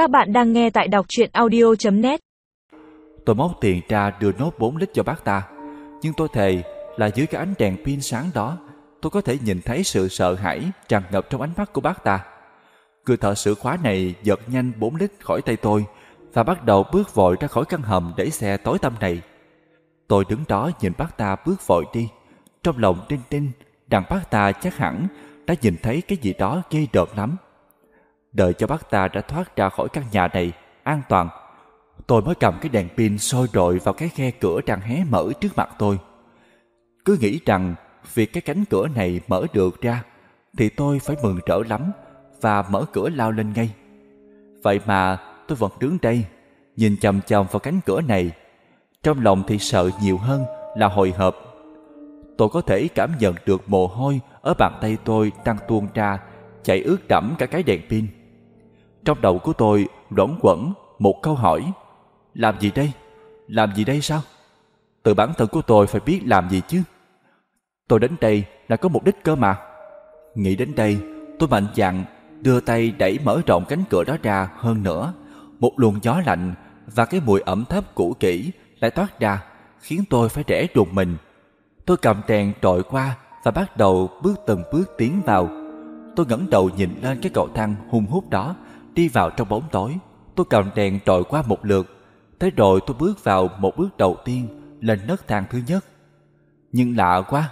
Các bạn đang nghe tại đọc truyện audio.net Tôi móc tiền ra đưa nốt 4 lít cho bác ta. Nhưng tôi thề là dưới cái ánh đèn pin sáng đó, tôi có thể nhìn thấy sự sợ hãi tràn ngập trong ánh mắt của bác ta. Người thợ sửa khóa này giật nhanh 4 lít khỏi tay tôi và bắt đầu bước vội ra khỏi căn hầm để xe tối tăm này. Tôi đứng đó nhìn bác ta bước vội đi, trong lòng tin tin rằng bác ta chắc hẳn đã nhìn thấy cái gì đó ghê đợt lắm. Đợi cho bác ta đã thoát ra khỏi căn nhà này an toàn, tôi mới cầm cái đèn pin soi rọi vào cái khe cửa đang hé mở trước mặt tôi. Cứ nghĩ rằng việc cái cánh cửa này mở được ra thì tôi phải mừng rỡ lắm và mở cửa lao lên ngay. Vậy mà tôi vẫn đứng đây, nhìn chầm chầm vào cánh cửa này. Trong lòng thì sợ nhiều hơn là hồi hộp. Tôi có thể cảm nhận được mồ hôi ở bàn tay tôi đang tuôn ra, chảy ướt đẫm cả cái đèn pin. Trong đầu của tôi luẩn quẩn một câu hỏi. Làm gì đây? Làm gì đây sao? Tự bản thân của tôi phải biết làm gì chứ. Tôi đến đây là có mục đích cơ mà. Nghĩ đến đây, tôi mạnh dạn đưa tay đẩy mở rộng cánh cửa đó ra hơn nữa. Một luồng gió lạnh và cái mùi ẩm thấp cũ kỹ lại toát ra, khiến tôi phải rẽ rùng mình. Tôi cầm đèn trội qua và bắt đầu bước từng bước tiến vào. Tôi ngẩng đầu nhìn lên cái cầu thang hung hút đó, đi vào trong bóng tối. Tôi cầm đèn trội qua một lượt, thế rồi tôi bước vào một bước đầu tiên lên nấc thang thứ nhất. Nhưng lạ quá,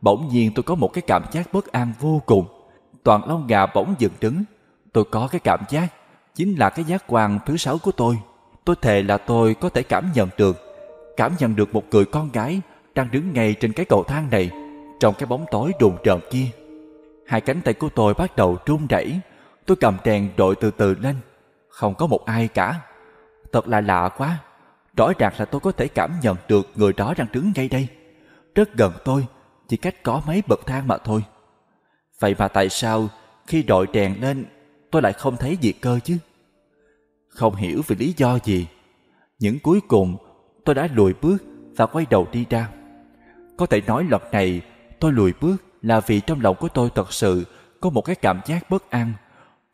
bỗng nhiên tôi có một cái cảm giác bất an vô cùng. Toàn lông gà bỗng dựng đứng. Tôi có cái cảm giác chính là cái giác quan thứ sáu của tôi. Tôi thề là tôi có thể cảm nhận được, cảm nhận được một người con gái đang đứng ngay trên cái cầu thang này, trong cái bóng tối đùn trợn kia. Hai cánh tay của tôi bắt đầu run rẩy. Tôi cầm đèn đội từ từ lên, không có một ai cả. Thật là lạ quá. Rõ ràng là tôi có thể cảm nhận được người đó đang đứng ngay đây, rất gần tôi, chỉ cách có mấy bậc thang mà thôi. Vậy mà tại sao khi đội đèn lên tôi lại không thấy gì cơ chứ? Không hiểu vì lý do gì. Những cuối cùng tôi đã lùi bước và quay đầu đi ra. Có thể nói lần này tôi lùi bước là vì trong lòng của tôi thật sự có một cái cảm giác bất an.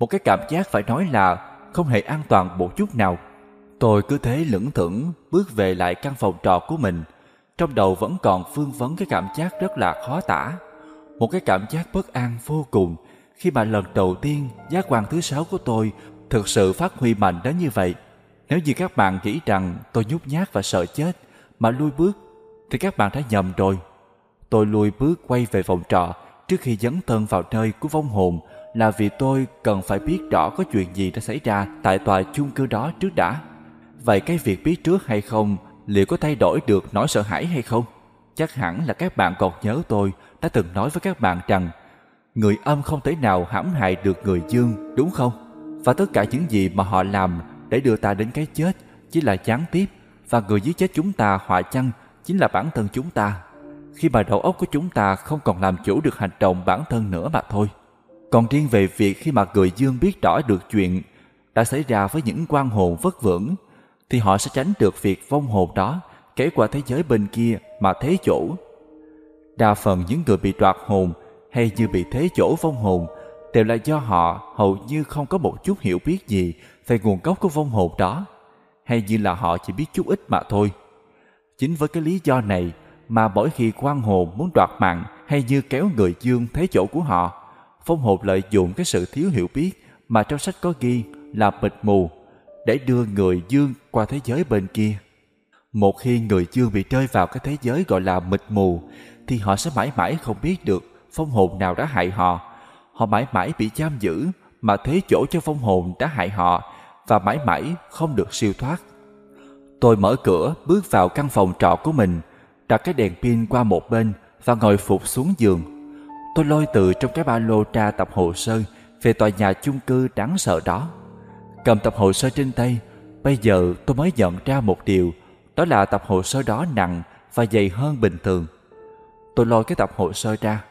Một cái cảm giác phải nói là không hề an toàn một chút nào. Tôi cứ thế lững thững bước về lại căn phòng trọ của mình. Trong đầu vẫn còn phương vấn cái cảm giác rất là khó tả. Một cái cảm giác bất an vô cùng khi mà lần đầu tiên giác quan thứ sáu của tôi thực sự phát huy mạnh đến như vậy. Nếu như các bạn nghĩ rằng tôi nhút nhát và sợ chết mà lui bước, thì các bạn đã nhầm rồi. Tôi lui bước quay về phòng trọ trước khi dấn thân vào nơi của vong hồn là vì tôi cần phải biết rõ có chuyện gì đã xảy ra tại tòa chung cư đó trước đã. Vậy cái việc biết trước hay không liệu có thay đổi được nỗi sợ hãi hay không? Chắc hẳn là các bạn còn nhớ tôi đã từng nói với các bạn rằng người âm không thể nào hãm hại được người dương, đúng không? Và tất cả những gì mà họ làm để đưa ta đến cái chết chỉ là gián tiếp và người giết chết chúng ta họa chăng chính là bản thân chúng ta. Khi mà đầu óc của chúng ta không còn làm chủ được hành động bản thân nữa mà thôi. Còn riêng về việc khi mà người dương biết rõ được chuyện đã xảy ra với những quan hồn vất vưởng thì họ sẽ tránh được việc vong hồn đó kể qua thế giới bên kia mà thế chỗ. Đa phần những người bị đoạt hồn hay như bị thế chỗ vong hồn đều là do họ hầu như không có một chút hiểu biết gì về nguồn gốc của vong hồn đó, hay như là họ chỉ biết chút ít mà thôi. Chính với cái lý do này mà mỗi khi quan hồn muốn đoạt mạng hay như kéo người dương thế chỗ của họ, phong hồn lợi dụng cái sự thiếu hiểu biết mà trong sách có ghi là bịt mù để đưa người dương qua thế giới bên kia. Một khi người dương bị rơi vào cái thế giới gọi là mịt mù thì họ sẽ mãi mãi không biết được phong hồn nào đã hại họ. Họ mãi mãi bị giam giữ mà thế chỗ cho phong hồn đã hại họ và mãi mãi không được siêu thoát. Tôi mở cửa bước vào căn phòng trọ của mình, đặt cái đèn pin qua một bên và ngồi phục xuống giường. Tôi lôi từ trong cái ba lô ra tập hồ sơ về tòa nhà chung cư đáng sợ đó. Cầm tập hồ sơ trên tay, bây giờ tôi mới nhận ra một điều, đó là tập hồ sơ đó nặng và dày hơn bình thường. Tôi lôi cái tập hồ sơ ra,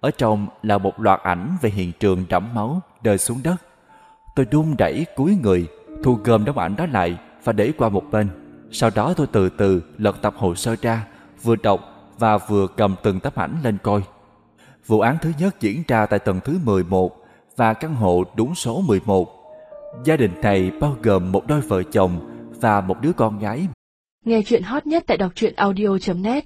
ở trong là một loạt ảnh về hiện trường đẫm máu rơi xuống đất. Tôi đun đẩy cúi người, thu gom đống ảnh đó lại và để qua một bên. Sau đó tôi từ từ lật tập hồ sơ ra, vừa đọc và vừa cầm từng tấm ảnh lên coi. Vụ án thứ nhất diễn ra tại tầng thứ 11 và căn hộ đúng số 11. Gia đình này bao gồm một đôi vợ chồng và một đứa con gái. Nghe chuyện hot nhất tại đọc truyện audio.net